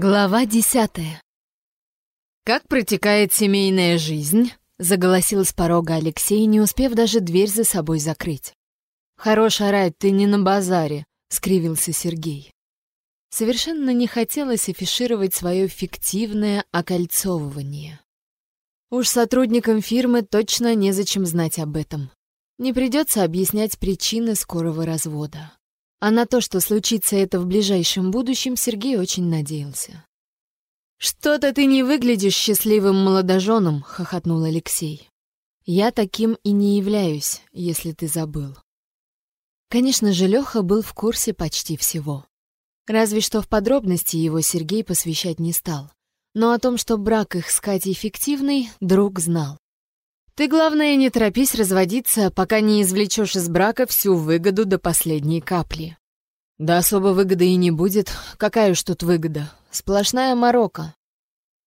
Глава десятая. «Как протекает семейная жизнь?» — заголосил с порога Алексей, не успев даже дверь за собой закрыть. «Хорош орать, ты не на базаре», — скривился Сергей. Совершенно не хотелось афишировать свое фиктивное окольцовывание. Уж сотрудникам фирмы точно незачем знать об этом. Не придется объяснять причины скорого развода. А на то, что случится это в ближайшем будущем, Сергей очень надеялся. «Что-то ты не выглядишь счастливым молодоженом», — хохотнул Алексей. «Я таким и не являюсь, если ты забыл». Конечно же, Леха был в курсе почти всего. Разве что в подробности его Сергей посвящать не стал. Но о том, что брак их с Катей фиктивный, друг знал. Ты, главное, не торопись разводиться, пока не извлечешь из брака всю выгоду до последней капли. Да особо выгоды и не будет. Какая уж тут выгода? Сплошная морока.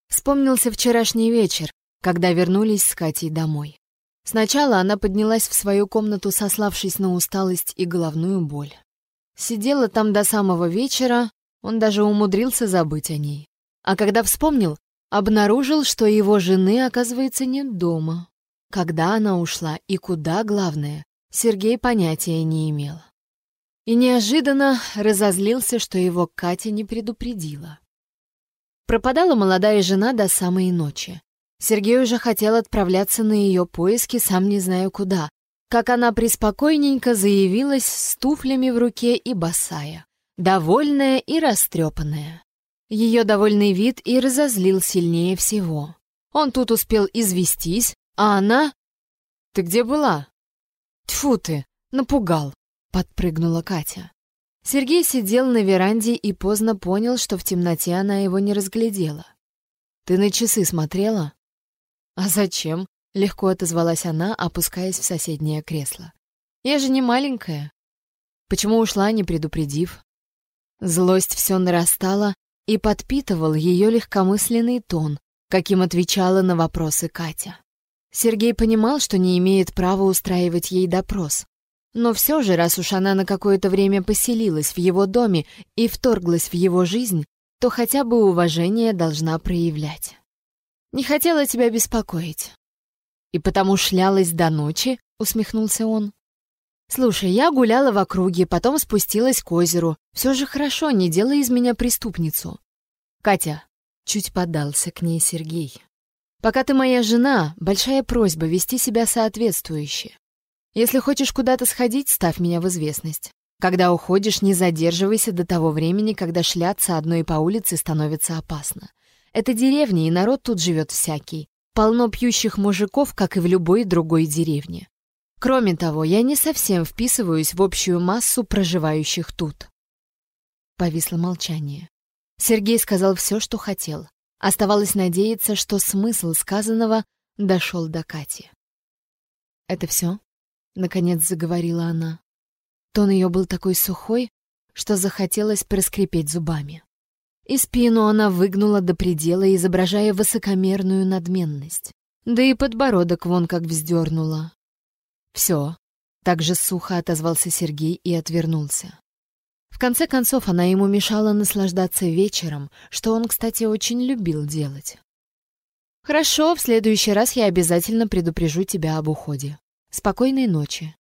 Вспомнился вчерашний вечер, когда вернулись с Катей домой. Сначала она поднялась в свою комнату, сославшись на усталость и головную боль. Сидела там до самого вечера, он даже умудрился забыть о ней. А когда вспомнил, обнаружил, что его жены, оказывается, нет дома. Когда она ушла и куда, главное, Сергей понятия не имел. И неожиданно разозлился, что его Катя не предупредила. Пропадала молодая жена до самой ночи. Сергей уже хотел отправляться на ее поиски, сам не знаю куда, как она преспокойненько заявилась с туфлями в руке и босая, довольная и растрепанная. Ее довольный вид и разозлил сильнее всего. Он тут успел известись, а она... Ты где была? Тьфу ты, напугал, подпрыгнула Катя. Сергей сидел на веранде и поздно понял, что в темноте она его не разглядела. Ты на часы смотрела? А зачем? Легко отозвалась она, опускаясь в соседнее кресло. Я же не маленькая. Почему ушла, не предупредив? Злость все нарастала и подпитывал ее легкомысленный тон, каким отвечала на вопросы Катя. Сергей понимал, что не имеет права устраивать ей допрос. Но все же, раз уж она на какое-то время поселилась в его доме и вторглась в его жизнь, то хотя бы уважение должна проявлять. «Не хотела тебя беспокоить». «И потому шлялась до ночи?» — усмехнулся он. «Слушай, я гуляла в округе, потом спустилась к озеру. Все же хорошо, не делай из меня преступницу». «Катя», — чуть подался к ней Сергей. Пока ты моя жена, большая просьба вести себя соответствующе. Если хочешь куда-то сходить, ставь меня в известность. Когда уходишь, не задерживайся до того времени, когда шляться одной по улице становится опасно. Это деревня, и народ тут живет всякий. Полно пьющих мужиков, как и в любой другой деревне. Кроме того, я не совсем вписываюсь в общую массу проживающих тут. Повисло молчание. Сергей сказал все, что хотел. Оставалось надеяться, что смысл сказанного дошел до Кати. «Это все?» — наконец заговорила она. Тон ее был такой сухой, что захотелось проскрипеть зубами. И спину она выгнула до предела, изображая высокомерную надменность. Да и подбородок вон как вздернула. «Все», — так же сухо отозвался Сергей и отвернулся. В конце концов, она ему мешала наслаждаться вечером, что он, кстати, очень любил делать. «Хорошо, в следующий раз я обязательно предупрежу тебя об уходе. Спокойной ночи».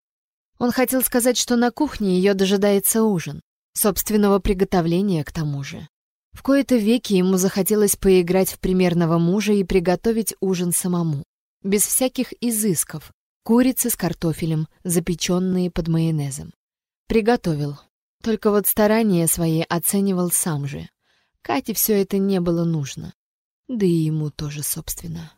Он хотел сказать, что на кухне ее дожидается ужин, собственного приготовления к тому же. В кои-то веки ему захотелось поиграть в примерного мужа и приготовить ужин самому, без всяких изысков, курицы с картофелем, запеченные под майонезом. Приготовил, только вот старания свои оценивал сам же. Кате все это не было нужно. Да и ему тоже, собственно.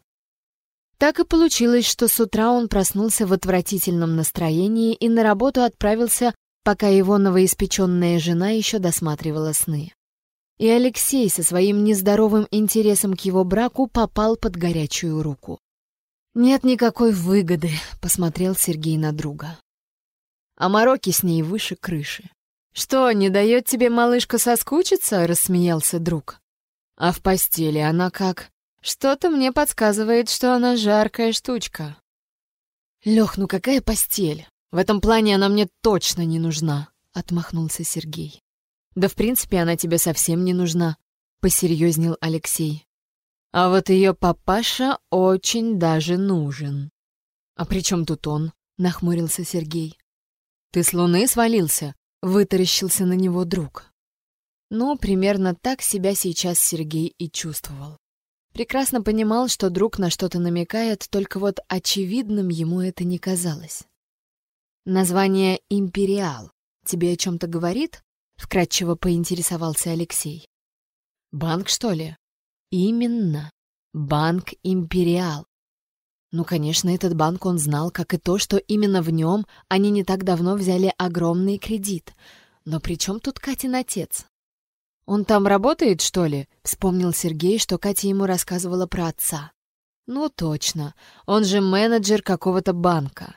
Так и получилось, что с утра он проснулся в отвратительном настроении и на работу отправился, пока его новоиспеченная жена еще досматривала сны. И Алексей со своим нездоровым интересом к его браку попал под горячую руку. «Нет никакой выгоды», — посмотрел Сергей на друга. А мороки с ней выше крыши. «Что, не дает тебе малышка соскучиться?» — рассмеялся друг. «А в постели она как? Что-то мне подсказывает, что она жаркая штучка». «Лёх, ну какая постель? В этом плане она мне точно не нужна», — отмахнулся Сергей. «Да в принципе она тебе совсем не нужна. посерьезнел Алексей. А вот ее папаша очень даже нужен. А при чем тут он? нахмурился Сергей. Ты с луны свалился? Вытаращился на него друг. Ну, примерно так себя сейчас Сергей и чувствовал. Прекрасно понимал, что друг на что-то намекает, только вот очевидным ему это не казалось. Название «Империал» тебе о чем-то говорит? Вкратчиво поинтересовался Алексей. Банк, что ли? Именно. Банк Империал. Ну, конечно, этот банк он знал, как и то, что именно в нем они не так давно взяли огромный кредит. Но при чем тут Катин отец? «Он там работает, что ли?» — вспомнил Сергей, что Катя ему рассказывала про отца. «Ну, точно. Он же менеджер какого-то банка».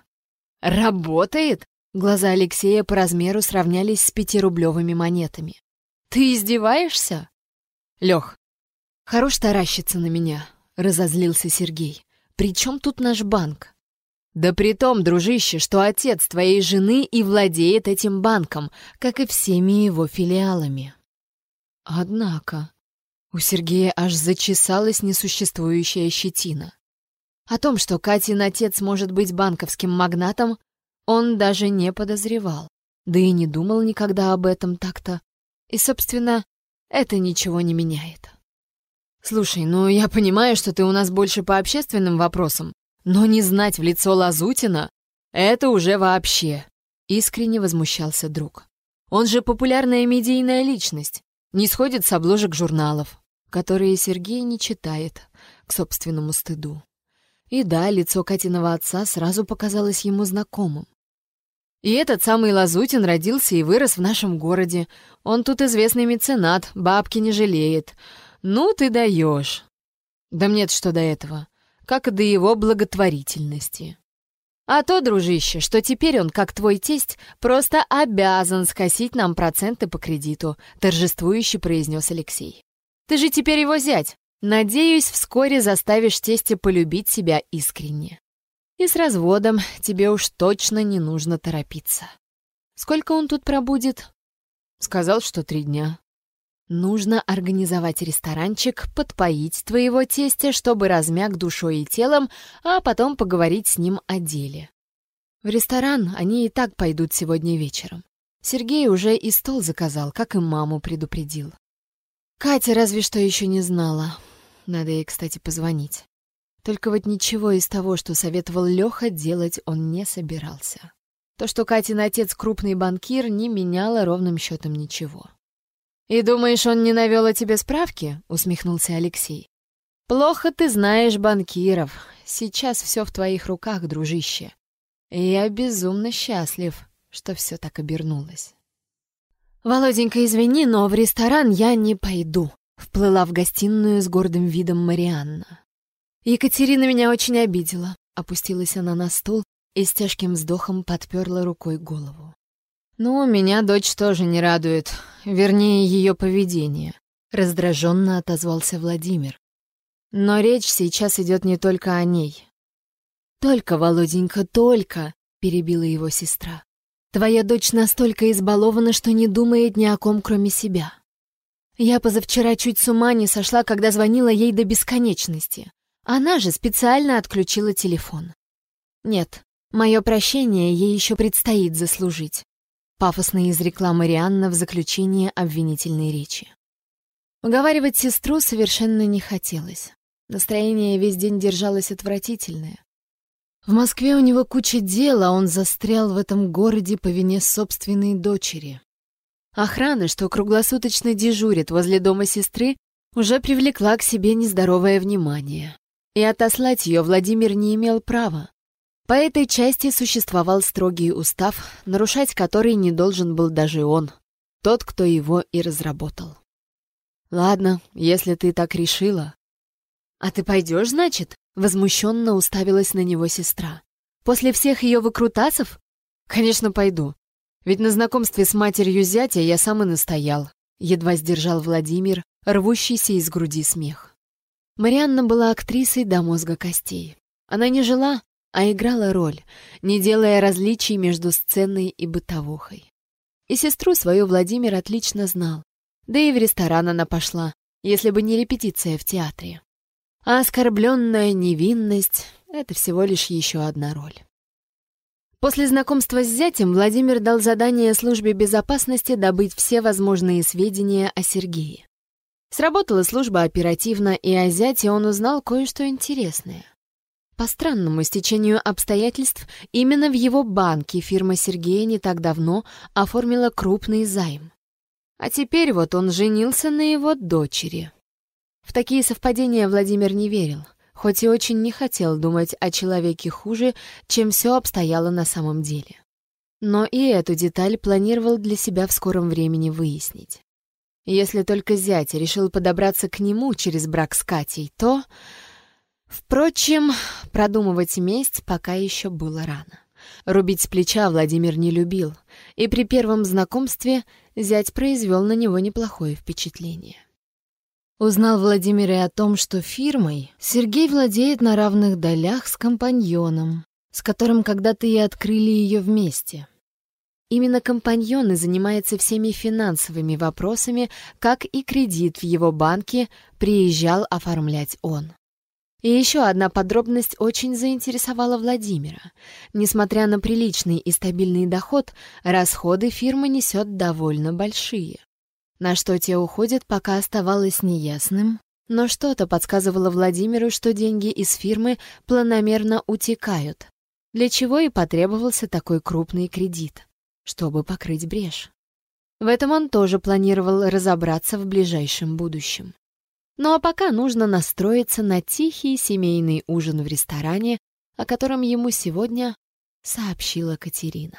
«Работает?» Глаза Алексея по размеру сравнялись с пятирублевыми монетами. «Ты издеваешься?» «Лех, хорош таращиться на меня», — разозлился Сергей. «При чем тут наш банк?» «Да при том, дружище, что отец твоей жены и владеет этим банком, как и всеми его филиалами». Однако у Сергея аж зачесалась несуществующая щетина. О том, что Катин отец может быть банковским магнатом, он даже не подозревал, да и не думал никогда об этом так-то. И, собственно, это ничего не меняет. «Слушай, ну я понимаю, что ты у нас больше по общественным вопросам, но не знать в лицо Лазутина — это уже вообще!» Искренне возмущался друг. «Он же популярная медийная личность, не сходит с обложек журналов, которые Сергей не читает, к собственному стыду. И да, лицо Катиного отца сразу показалось ему знакомым. И этот самый Лазутин родился и вырос в нашем городе. Он тут известный меценат, бабки не жалеет. Ну ты даешь. Да мне что до этого, как и до его благотворительности. А то, дружище, что теперь он, как твой тесть, просто обязан скосить нам проценты по кредиту, торжествующе произнес Алексей. Ты же теперь его зять. Надеюсь, вскоре заставишь тестя полюбить себя искренне. И с разводом тебе уж точно не нужно торопиться. Сколько он тут пробудет? Сказал, что три дня. Нужно организовать ресторанчик, подпоить твоего тестя, чтобы размяк душой и телом, а потом поговорить с ним о деле. В ресторан они и так пойдут сегодня вечером. Сергей уже и стол заказал, как и маму предупредил. Катя разве что еще не знала. Надо ей, кстати, позвонить. Только вот ничего из того, что советовал Леха, делать он не собирался. То, что Катин отец крупный банкир, не меняло ровным счетом ничего. «И думаешь, он не навел о тебе справки?» — усмехнулся Алексей. «Плохо ты знаешь банкиров. Сейчас все в твоих руках, дружище. Я безумно счастлив, что все так обернулось». «Володенька, извини, но в ресторан я не пойду», — вплыла в гостиную с гордым видом Марианна. Екатерина меня очень обидела. Опустилась она на стул и с тяжким вздохом подперла рукой голову. «Ну, меня дочь тоже не радует, вернее, ее поведение», — раздраженно отозвался Владимир. «Но речь сейчас идет не только о ней». «Только, Володенька, только!» — перебила его сестра. «Твоя дочь настолько избалована, что не думает ни о ком, кроме себя. Я позавчера чуть с ума не сошла, когда звонила ей до бесконечности. Она же специально отключила телефон. Нет, мое прощение ей еще предстоит заслужить. Пафосно изрекла Марианна в заключение обвинительной речи. Уговаривать сестру совершенно не хотелось. Настроение весь день держалось отвратительное. В Москве у него куча дел, а он застрял в этом городе по вине собственной дочери. Охрана, что круглосуточно дежурит возле дома сестры, уже привлекла к себе нездоровое внимание и отослать ее Владимир не имел права. По этой части существовал строгий устав, нарушать который не должен был даже он, тот, кто его и разработал. «Ладно, если ты так решила». «А ты пойдешь, значит?» — возмущенно уставилась на него сестра. «После всех ее выкрутасов?» «Конечно, пойду. Ведь на знакомстве с матерью зятя я сам и настоял», — едва сдержал Владимир, рвущийся из груди смех. Марианна была актрисой до мозга костей. Она не жила, а играла роль, не делая различий между сценой и бытовухой. И сестру свою Владимир отлично знал. Да и в ресторан она пошла, если бы не репетиция в театре. А оскорбленная невинность — это всего лишь еще одна роль. После знакомства с зятем Владимир дал задание службе безопасности добыть все возможные сведения о Сергее. Сработала служба оперативно, и о зяте он узнал кое-что интересное. По странному стечению обстоятельств, именно в его банке фирма Сергея не так давно оформила крупный займ. А теперь вот он женился на его дочери. В такие совпадения Владимир не верил, хоть и очень не хотел думать о человеке хуже, чем все обстояло на самом деле. Но и эту деталь планировал для себя в скором времени выяснить. Если только зять решил подобраться к нему через брак с Катей, то... Впрочем, продумывать месть пока еще было рано. Рубить с плеча Владимир не любил, и при первом знакомстве зять произвел на него неплохое впечатление. Узнал Владимир и о том, что фирмой Сергей владеет на равных долях с компаньоном, с которым когда-то и открыли ее вместе. Именно компаньон и занимается всеми финансовыми вопросами, как и кредит в его банке приезжал оформлять он. И еще одна подробность очень заинтересовала Владимира. Несмотря на приличный и стабильный доход, расходы фирма несет довольно большие. На что те уходят, пока оставалось неясным, но что-то подсказывало Владимиру, что деньги из фирмы планомерно утекают, для чего и потребовался такой крупный кредит, чтобы покрыть брешь. В этом он тоже планировал разобраться в ближайшем будущем. Ну а пока нужно настроиться на тихий семейный ужин в ресторане, о котором ему сегодня сообщила Катерина.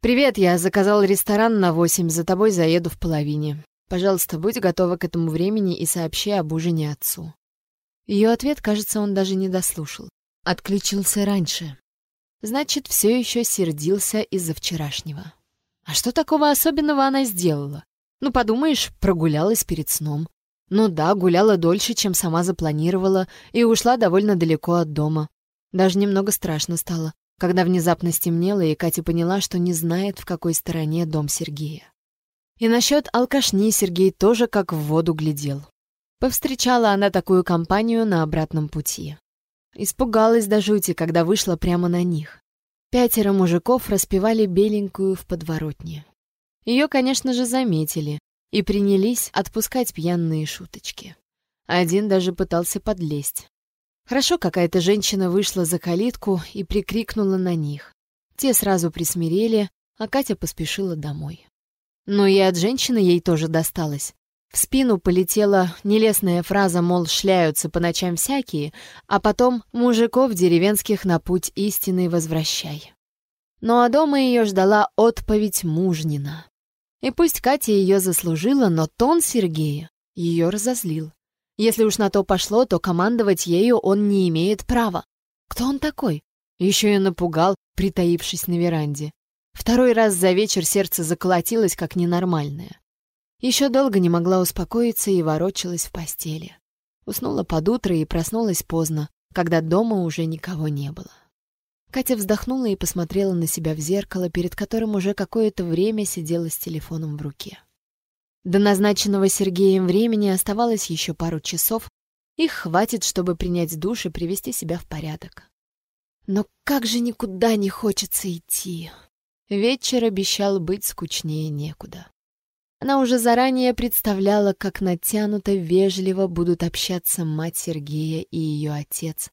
«Привет, я заказал ресторан на восемь, за тобой заеду в половине. Пожалуйста, будь готова к этому времени и сообщи об ужине отцу». Ее ответ, кажется, он даже не дослушал. Отключился раньше. Значит, все еще сердился из-за вчерашнего. А что такого особенного она сделала? Ну, подумаешь, прогулялась перед сном. Ну да, гуляла дольше, чем сама запланировала, и ушла довольно далеко от дома. Даже немного страшно стало, когда внезапно стемнело, и Катя поняла, что не знает, в какой стороне дом Сергея. И насчет алкашни Сергей тоже как в воду глядел. Повстречала она такую компанию на обратном пути. Испугалась до жути, когда вышла прямо на них. Пятеро мужиков распевали беленькую в подворотне. Ее, конечно же, заметили, и принялись отпускать пьяные шуточки. Один даже пытался подлезть. Хорошо какая-то женщина вышла за калитку и прикрикнула на них. Те сразу присмирели, а Катя поспешила домой. Но и от женщины ей тоже досталось. В спину полетела нелестная фраза, мол, шляются по ночам всякие, а потом мужиков деревенских на путь истины возвращай. Ну а дома ее ждала отповедь мужнина. И пусть Катя ее заслужила, но тон Сергея ее разозлил. Если уж на то пошло, то командовать ею он не имеет права. Кто он такой? Еще и напугал, притаившись на веранде. Второй раз за вечер сердце заколотилось, как ненормальное. Еще долго не могла успокоиться и ворочалась в постели. Уснула под утро и проснулась поздно, когда дома уже никого не было. Катя вздохнула и посмотрела на себя в зеркало, перед которым уже какое-то время сидела с телефоном в руке. До назначенного Сергеем времени оставалось еще пару часов. Их хватит, чтобы принять душ и привести себя в порядок. Но как же никуда не хочется идти. Вечер обещал быть скучнее некуда. Она уже заранее представляла, как натянуто вежливо будут общаться мать Сергея и ее отец,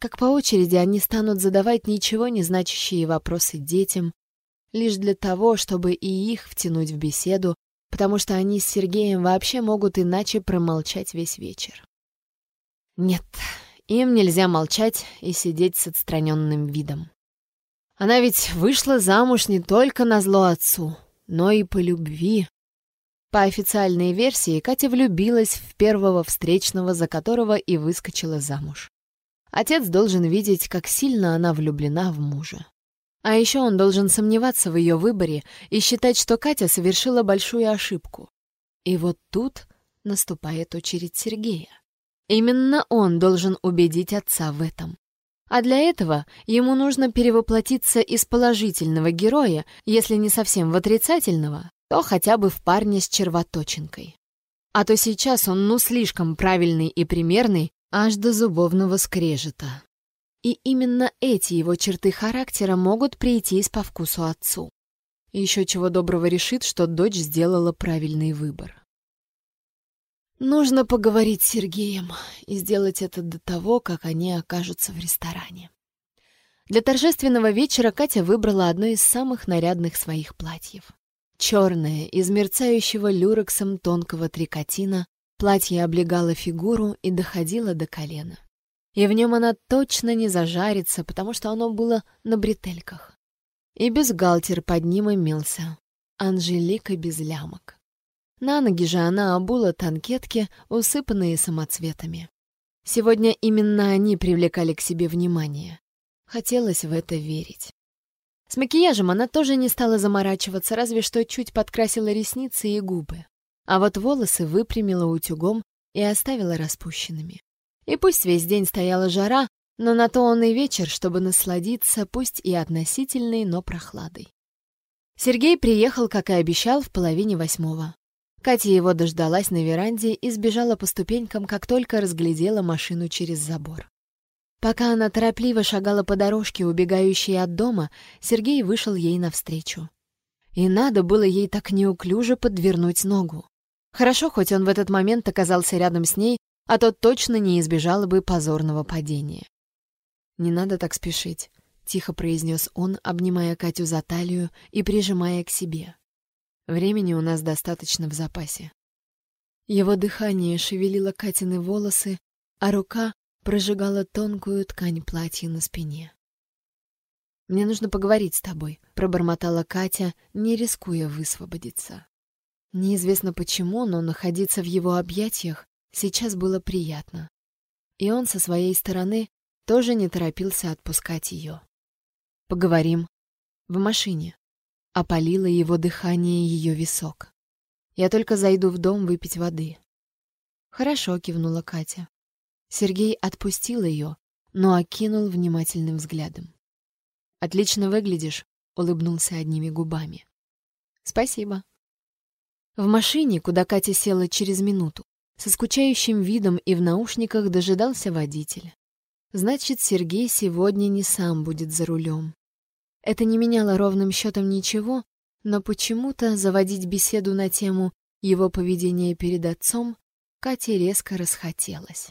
как по очереди они станут задавать ничего не значащие вопросы детям, лишь для того, чтобы и их втянуть в беседу, потому что они с Сергеем вообще могут иначе промолчать весь вечер. Нет, им нельзя молчать и сидеть с отстраненным видом. Она ведь вышла замуж не только на зло отцу, но и по любви. По официальной версии, Катя влюбилась в первого встречного, за которого и выскочила замуж. Отец должен видеть, как сильно она влюблена в мужа. А еще он должен сомневаться в ее выборе и считать, что Катя совершила большую ошибку. И вот тут наступает очередь Сергея. Именно он должен убедить отца в этом. А для этого ему нужно перевоплотиться из положительного героя, если не совсем в отрицательного, то хотя бы в парня с червоточинкой. А то сейчас он ну слишком правильный и примерный, аж до зубовного скрежета. И именно эти его черты характера могут прийтись по вкусу отцу. еще чего доброго решит, что дочь сделала правильный выбор. Нужно поговорить с Сергеем и сделать это до того, как они окажутся в ресторане. Для торжественного вечера Катя выбрала одно из самых нарядных своих платьев. Черное, из мерцающего люрексом тонкого трикотина, платье облегало фигуру и доходило до колена и в нем она точно не зажарится, потому что оно было на бретельках. И бюстгальтер под ним имелся. Анжелика без лямок. На ноги же она обула танкетки, усыпанные самоцветами. Сегодня именно они привлекали к себе внимание. Хотелось в это верить. С макияжем она тоже не стала заморачиваться, разве что чуть подкрасила ресницы и губы. А вот волосы выпрямила утюгом и оставила распущенными. И пусть весь день стояла жара, но на то он и вечер, чтобы насладиться, пусть и относительной, но прохладой. Сергей приехал, как и обещал, в половине восьмого. Катя его дождалась на веранде и сбежала по ступенькам, как только разглядела машину через забор. Пока она торопливо шагала по дорожке, убегающей от дома, Сергей вышел ей навстречу. И надо было ей так неуклюже подвернуть ногу. Хорошо, хоть он в этот момент оказался рядом с ней, а то точно не избежала бы позорного падения. «Не надо так спешить», — тихо произнес он, обнимая Катю за талию и прижимая к себе. «Времени у нас достаточно в запасе». Его дыхание шевелило Катины волосы, а рука прожигала тонкую ткань платья на спине. «Мне нужно поговорить с тобой», — пробормотала Катя, не рискуя высвободиться. Неизвестно почему, но находиться в его объятиях Сейчас было приятно. И он со своей стороны тоже не торопился отпускать ее. «Поговорим. В машине». Опалило его дыхание ее висок. «Я только зайду в дом выпить воды». «Хорошо», — кивнула Катя. Сергей отпустил ее, но окинул внимательным взглядом. «Отлично выглядишь», — улыбнулся одними губами. «Спасибо». В машине, куда Катя села через минуту, со скучающим видом и в наушниках дожидался водитель. Значит, Сергей сегодня не сам будет за рулем. Это не меняло ровным счетом ничего, но почему-то заводить беседу на тему его поведения перед отцом Кате резко расхотелось.